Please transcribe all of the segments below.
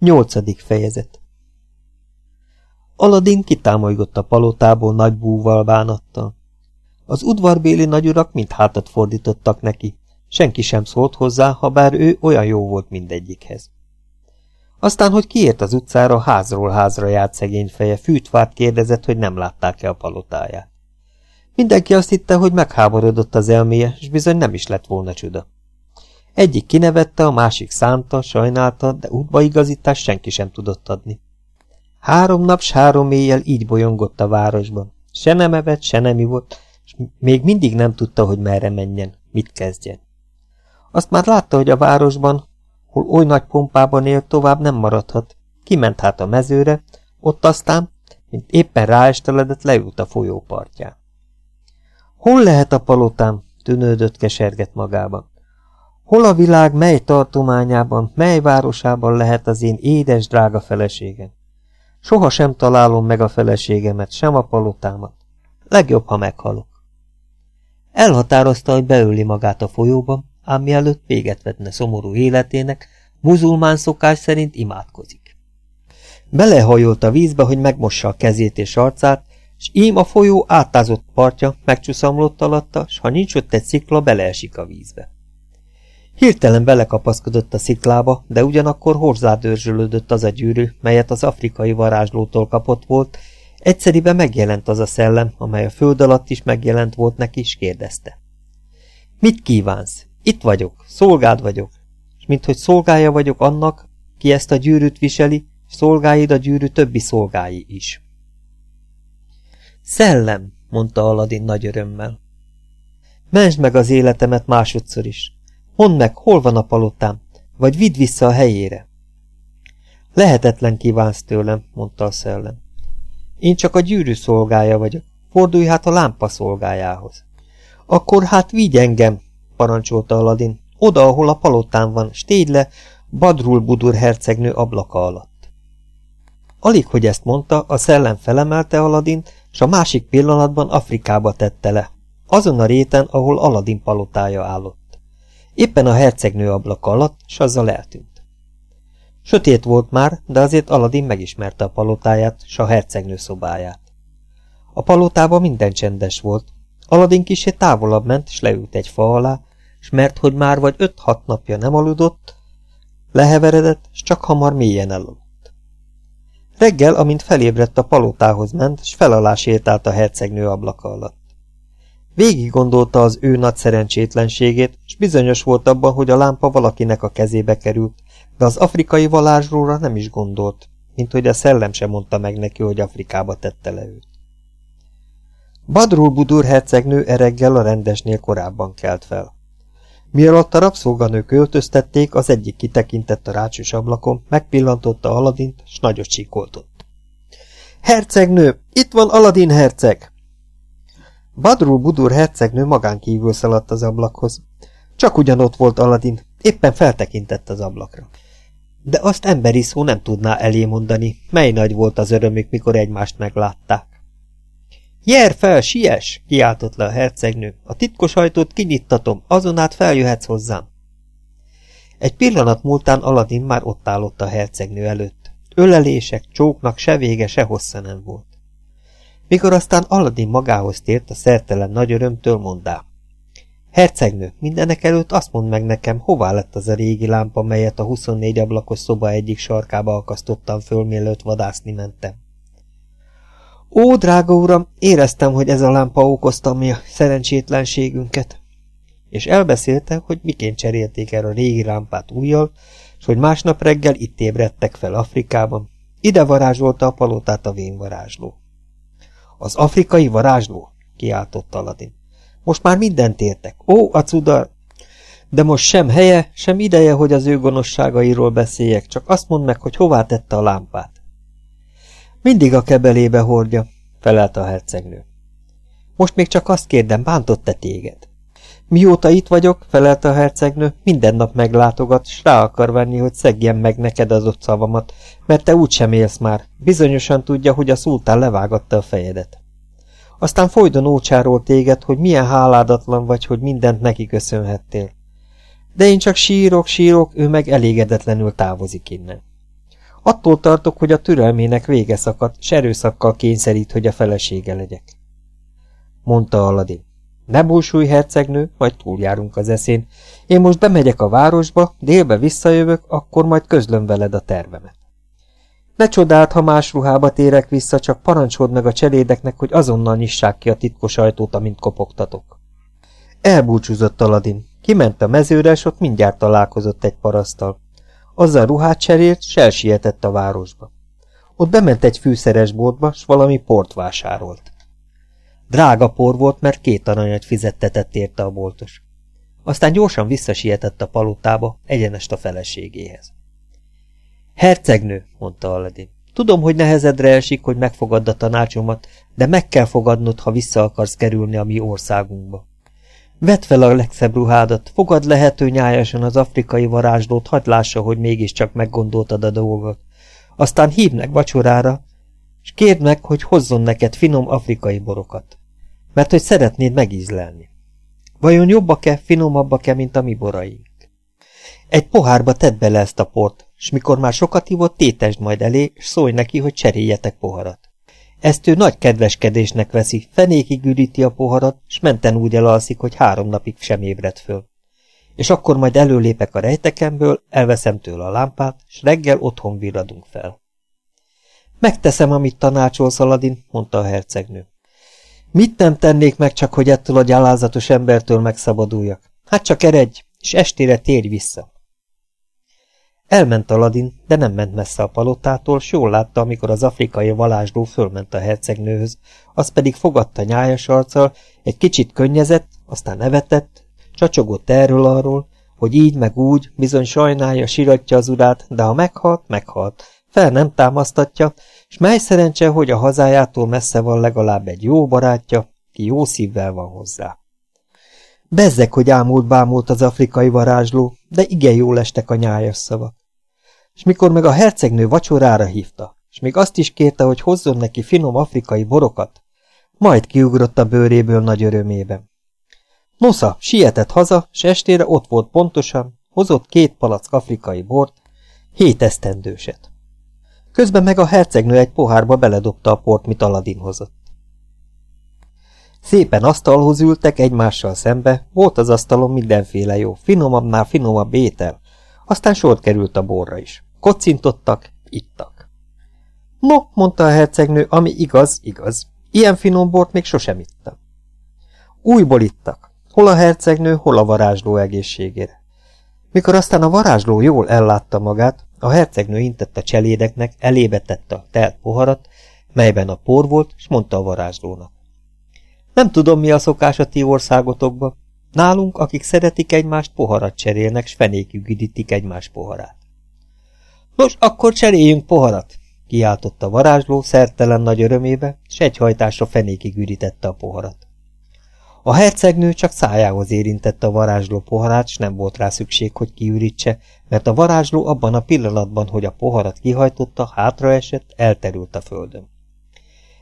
Nyolcadik fejezet Aladin kitámolygott a palotából nagy búval bánattal. Az udvarbéli nagyurak mind hátat fordítottak neki, senki sem szólt hozzá, ha bár ő olyan jó volt mindegyikhez. Aztán, hogy kiért az utcára, házról házra járt szegény feje, fűtvárt kérdezett, hogy nem látták-e a palotáját. Mindenki azt hitte, hogy megháborodott az elméje, és bizony nem is lett volna csuda. Egyik kinevette, a másik szánta, sajnálta, de útbaigazítást senki sem tudott adni. Három nap, s három éjjel így bolyongott a városban. Se nem evett, se nem ivott, és még mindig nem tudta, hogy merre menjen, mit kezdjen. Azt már látta, hogy a városban, hol oly nagy pompában él, tovább nem maradhat. Kiment hát a mezőre, ott aztán, mint éppen ráesteledett, leült a folyó partján. Hol lehet a palotám? tűnődött keserget magában. Hol a világ mely tartományában, mely városában lehet az én édes, drága feleségem? Soha sem találom meg a feleségemet, sem a palotámat. Legjobb, ha meghalok. Elhatározta, hogy beöli magát a folyóba, ám mielőtt véget vetne szomorú életének, muzulmán szokás szerint imádkozik. Belehajolt a vízbe, hogy megmossa a kezét és arcát, s ím a folyó átázott partja megcsúszamlott alatta, s ha nincs ott egy szikla, beleesik a vízbe. Hirtelen belekapaszkodott a sziklába, de ugyanakkor horzádörzsölődött az a gyűrű, melyet az afrikai varázslótól kapott volt, egyszeriben megjelent az a szellem, amely a föld alatt is megjelent volt neki, és kérdezte. Mit kívánsz? Itt vagyok, szolgád vagyok, és minthogy szolgája vagyok annak, ki ezt a gyűrűt viseli, szolgáid a gyűrű többi szolgái is. Szellem, mondta Aladin nagy örömmel. Mentsd meg az életemet másodszor is. Mondd meg, hol van a palotám, vagy vidd vissza a helyére. Lehetetlen kívánsz tőlem, mondta a szellem. Én csak a gyűrű szolgája vagyok. Fordulj hát a lámpa szolgájához. Akkor hát vigy engem, parancsolta Aladin, oda, ahol a palotám van, s tégy le Badrul Budur hercegnő ablaka alatt. Alig, hogy ezt mondta, a szellem felemelte Aladint, s a másik pillanatban Afrikába tette le, azon a réten, ahol Aladin palotája állott. Éppen a hercegnő ablaka alatt, s azzal eltűnt. Sötét volt már, de azért Aladin megismerte a palotáját, s a hercegnő szobáját. A palotában minden csendes volt. Aladin kisé távolabb ment, s leült egy fa alá, s mert hogy már vagy öt-hat napja nem aludott, leheveredett, s csak hamar mélyen elaludt. Reggel, amint felébredt a palotához ment, s felalá sétált a hercegnő ablaka alatt. Végig gondolta az ő nagy szerencsétlenségét, és bizonyos volt abban, hogy a lámpa valakinek a kezébe került, de az afrikai valázsróra nem is gondolt, mint hogy a szellem sem mondta meg neki, hogy Afrikába tette le őt. Badrul Budur hercegnő ereggel a rendesnél korábban kelt fel. Mielőtt a rabszolganők öltöztették, az egyik kitekintett a rácsos ablakon, megpillantotta Aladint, s nagyot csíkoltott. Hercegnő, itt van Aladin herceg! Badrul Budur hercegnő magán kívül szaladt az ablakhoz. Csak ugyanott volt Aladin, éppen feltekintett az ablakra. De azt emberi szó nem tudná elé mondani, mely nagy volt az örömük, mikor egymást meglátták. Jer fel, siess! kiáltott le a hercegnő. A titkos ajtót kinyittatom, azon át feljöhetsz hozzám. Egy pillanat múltán Aladin már ott állott a hercegnő előtt. Ölelések, csóknak se vége, se hossza nem volt. Mikor aztán Aladdin magához tért, a szertelen nagy örömtől mondá. Hercegnő, mindenek előtt azt mondd meg nekem, hová lett az a régi lámpa, melyet a 24 ablakos szoba egyik sarkába akasztottam föl, mielőtt vadászni mentem. Ó, drága uram, éreztem, hogy ez a lámpa okozta mi a szerencsétlenségünket. És elbeszélte, hogy miként cserélték el a régi lámpát újjal, és hogy másnap reggel itt ébredtek fel Afrikában. Ide varázsolta a palotát a vénvarázsló. Az afrikai varázsló? kiáltott Aladin. Most már mindent értek. Ó, a cudar! De most sem helye, sem ideje, hogy az ő gonoszságairól beszéljek, csak azt mondd meg, hogy hová tette a lámpát. Mindig a kebelébe hordja, felelt a hercegnő. Most még csak azt kérdem, bántott-e téged? Mióta itt vagyok, felelt a hercegnő, minden nap meglátogat, s rá akar venni, hogy szegjem meg neked az ott szavamat, mert te úgysem élsz már. Bizonyosan tudja, hogy a szultán levágatta a fejedet. Aztán folyton ócsáról téged, hogy milyen háládatlan vagy, hogy mindent neki köszönhettél. De én csak sírok, sírok, ő meg elégedetlenül távozik innen. Attól tartok, hogy a türelmének vége szakadt, s erőszakkal kényszerít, hogy a felesége legyek. Mondta Aladin. Ne búsulj, hercegnő, majd túljárunk az eszén. Én most bemegyek a városba, délbe visszajövök, akkor majd közlöm veled a tervemet. Ne csodáld, ha más ruhába térek vissza, csak parancsold meg a cselédeknek, hogy azonnal nyissák ki a titkos ajtót, amint kopogtatok. Elbúcsúzott Aladin. Kiment a mezőre, és ott mindjárt találkozott egy parasztal. Azzal ruhát cserélt, s elsietett a városba. Ott bement egy fűszeres boltba, s valami port vásárolt. Drága por volt, mert két aranyat fizettetett érte a boltos. Aztán gyorsan visszasietett a palotába, egyenest a feleségéhez. Hercegnő, mondta Aladdin, tudom, hogy nehezedre esik, hogy megfogadd a tanácsomat, de meg kell fogadnod, ha vissza akarsz kerülni a mi országunkba. Vedd fel a legszebb ruhádat, fogad lehető nyájasan az afrikai varázslót, hagyd lássa, hogy mégiscsak meggondoltad a dolgot. Aztán hívnek vacsorára, és kérd meg, hogy hozzon neked finom afrikai borokat, mert hogy szeretnéd megízlelni. Vajon jobbak-e, finomabbak-e, mint a mi boraink? Egy pohárba tedd bele ezt a port, és mikor már sokat hívott, tétesd majd elé, és szólj neki, hogy cseréljetek poharat. Ezt ő nagy kedveskedésnek veszi, fenékig üríti a poharat, s menten úgy elalszik, hogy három napig sem ébred föl. És akkor majd előlépek a rejtekemből, elveszem tőle a lámpát, s reggel otthon virradunk fel. Megteszem, amit tanácsolsz, Aladin, mondta a hercegnő. Mit nem tennék meg csak, hogy ettől a gyalázatos embertől megszabaduljak? Hát csak eredj, és estére térj vissza. Elment Aladin, de nem ment messze a palotától, s jól látta, amikor az afrikai valásdó fölment a hercegnőhöz, az pedig fogadta nyájas arccal, egy kicsit könnyezett, aztán nevetett, csacsogott erről-arról, hogy így meg úgy, bizony sajnálja, siratja az urát, de ha meghalt, meghalt, fel nem támasztatja, és mely szerencse, hogy a hazájától messze van legalább egy jó barátja, ki jó szívvel van hozzá. Bezzek, hogy ámult-bámult az afrikai varázsló, de igen jól estek a nyájas szavak és mikor meg a hercegnő vacsorára hívta, és még azt is kérte, hogy hozzon neki finom afrikai borokat, majd kiugrott a bőréből nagy örömében. Nosza sietett haza, s estére ott volt pontosan, hozott két palack afrikai bort, hét esztendőset. Közben meg a hercegnő egy pohárba beledobta a port, mit Aladin hozott. Szépen asztalhoz ültek egymással szembe, volt az asztalon mindenféle jó, finomabbnál finomabb étel, aztán sort került a borra is. Kocintottak, ittak. No, mondta a hercegnő, ami igaz, igaz. Ilyen finom bort még sosem ittam. Újból ittak. Hol a hercegnő, hol a varázsló egészségére. Mikor aztán a varázsló jól ellátta magát, a hercegnő intett a cselédeknek, elébe tette a telt poharat, melyben a por volt, és mondta a varázslónak. Nem tudom, mi a szokás a ti országotokba. Nálunk, akik szeretik egymást, poharat cserélnek, s fenékig üdítik egymás poharát. Nos, akkor cseréljünk poharat, kiáltotta a varázsló szertelen nagy örömébe, s egy hajtásra fenékig ürítette a poharat. A hercegnő csak szájához érintette a varázsló poharát, s nem volt rá szükség, hogy kiürítse, mert a varázsló abban a pillanatban, hogy a poharat kihajtotta, hátraesett, elterült a földön.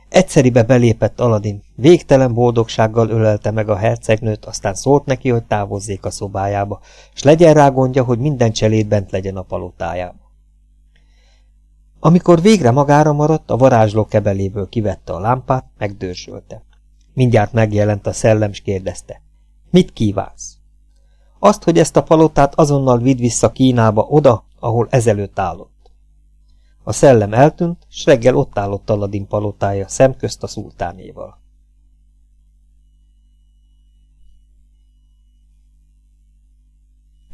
Egyszeribe belépett Aladin, végtelen boldogsággal ölelte meg a hercegnőt, aztán szólt neki, hogy távozzék a szobájába, s legyen rá gondja, hogy minden cseléd bent legyen a palotájába. Amikor végre magára maradt, a varázsló kebeléből kivette a lámpát, megdörzsölte. Mindjárt megjelent a szellem, s kérdezte. Mit kívánsz? Azt, hogy ezt a palotát azonnal vidd vissza Kínába, oda, ahol ezelőtt állott. A szellem eltűnt, s reggel ott állott Aladin palotája szemközt a szultánéval.